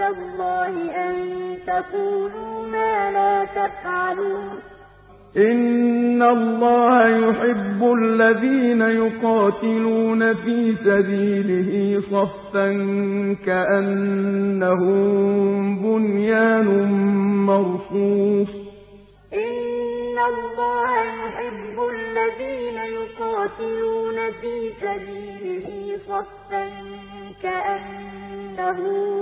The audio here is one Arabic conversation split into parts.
الله أن تقولوا ما لا تفعلون. إن الله يحب الذين يقاتلون في سبيله صفا كأنهم بنيان مرصوص. إن الله يحب الذين يقاتلون في سبيله صفا كأنهم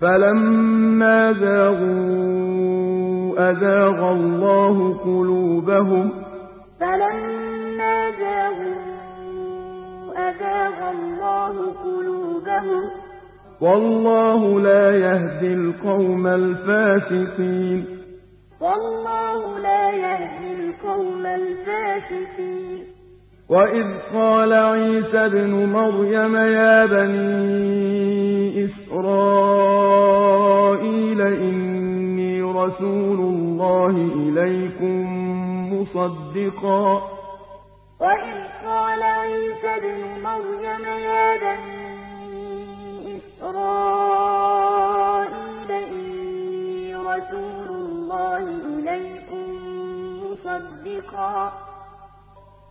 فلما زاغوا أزاغ الله قلوبهم فلما زاغوا أزاغ الله قلوبهم والله لا يهدي القوم الفاسقين والله لا يهدي القوم الفاسقين وإذ قال عيسى ابن مريم يا بني إسرائيل إني رسول الله إليكم مصدقا وإذ قال عيسى ابن مريم يا بني إسرائيل إني رسول الله إليكم مصدقا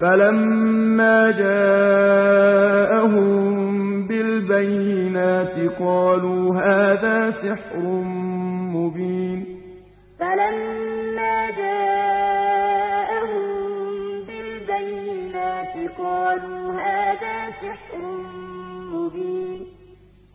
فلما جاءهم بالبينات قالوا هذا سحر مبين. فلما جاءهم بالبينات قالوا هذا سحر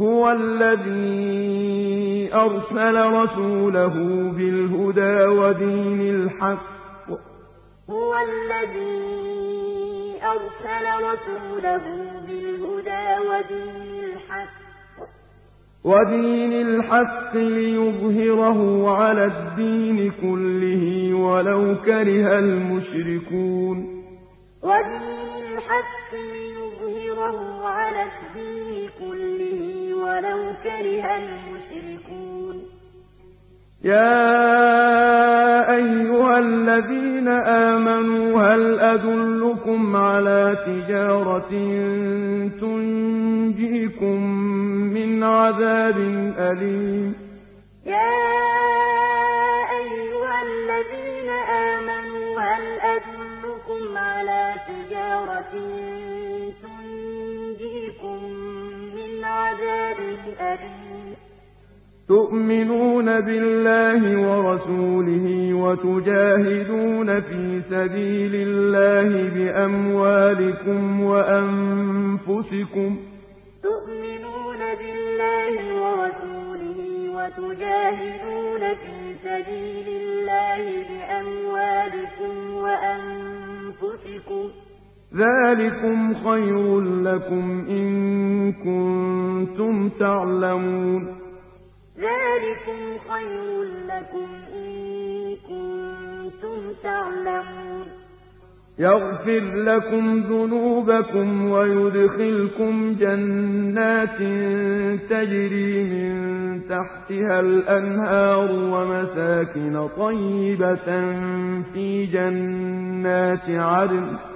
هو الذي أرسل رسوله بالهدى ودين الحق. هو الذي أرسل رسوله بالهدى ودين الحق. ودين الحق ليظهره على الدين كله ولو كره المشركون. ودين الحق ليظهره على الدين كله كره المشركون. يَا أَيُّهَا الَّذِينَ آمَنُوا هَلْ أَدُلُّكُمْ عَلَىٰ تِجَارَةٍ تُنجِيكُم مِّنْ عَذَابٍ أَلِيمٍ؟ يَا أَيُّهَا الَّذِينَ آمَنُوا هَلْ أَدُلُّكُمْ عَلَىٰ تِجَارَةٍ عَذَابٍ أَلِيمٍ تُؤْمِنُونَ بِاللَّهِ وَرَسُولِهِ وَتُجَاهِدُونَ فِي سَبِيلِ اللَّهِ بِأَمْوَالِكُمْ وَأَنفُسِكُمْ ۚ. تُؤْمِنُونَ بِاللَّهِ وَرَسُولِهِ وَتُجَاهِدُونَ فِي سَبِيلِ اللَّهِ بِأَمْوَالِكُمْ وَأَنفُسِكُمْ ۚ. ذَٰلِكُمْ خَيْرٌ لَّكُمْ إِن كُنتُمْ تَعْلَمُونَ ذَٰلِكُمْ خَيْرٌ لَّكُمْ إِن كُنتُمْ تَعْلَمُونَ يَغْفِرْ لَكُمْ ذُنُوبَكُمْ وَيُدْخِلْكُمْ جَنَّاتٍ تَجْرِي مِن تَحْتِهَا الْأَنْهَارُ وَمَسَاكِنَ طَيِّبَةً فِي جَنَّاتِ عَدْنٍ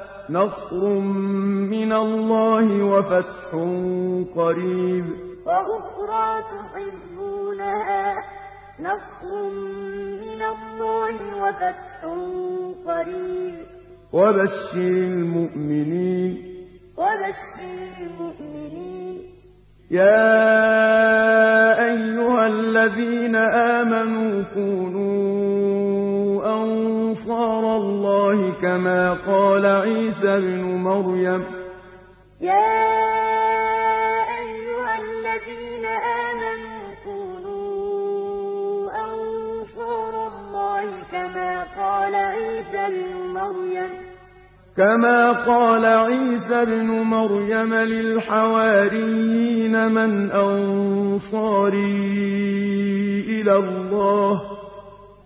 نَصْرٌ مِّنَ اللَّهِ وَفَتْحٌ قَرِيبٌ. وَأُخْرَىٰ تُحِبُّونَهَا نَصْرٌ مِّنَ اللَّهِ وَفَتْحٌ قَرِيبٌ. وَبَشِّرِ الْمُؤْمِنِينَ. وَبَشِّرِ الْمُؤْمِنِينَ. يَا أَيُّهَا الَّذِينَ آمَنُوا كُونُوا أَنصَارَ اللَّهِ كَمَا قَالَ عِيسَى ابْنُ مَرْيَمَ. يَا أَيُّهَا الَّذِينَ آمَنُوا كُونُوا أَنصَارَ اللَّهِ كَمَا قَالَ عِيسَى ابْنُ مَرْيَمَ. كما قال عيسى ابْنُ مَرْيَمَ لِلْحَوَارِيِّينَ مَنْ أَنصَارِي إِلَى اللَّهِ ۖ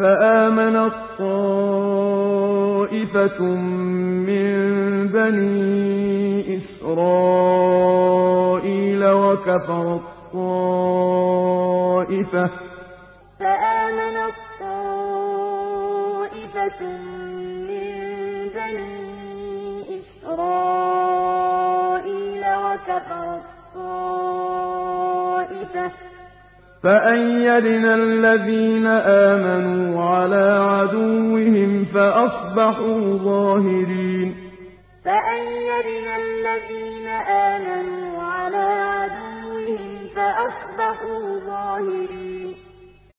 فَآمَنَت طَّائِفَةٌ مِّن بَنِي إِسْرَائِيلَ وَكَفَرَت طَّائِفَةٌ ۖ فَآمَنَت طَّائِفَةٌ مِّن بَنِي إِسْرَائِيلَ وَكَفَرَت طَّائِفَةٌ ۖ فَأَيَّدْنَا الَّذِينَ آمَنُوا عَلَىٰ عَدُوِّهِمْ فَأَصْبَحُوا ظَاهِرِينَ. فَأَيَّدْنَا الَّذِينَ آمَنُوا عَلَىٰ عَدُوِّهِمْ فَأَصْبَحُوا ظَاهِرِينَ.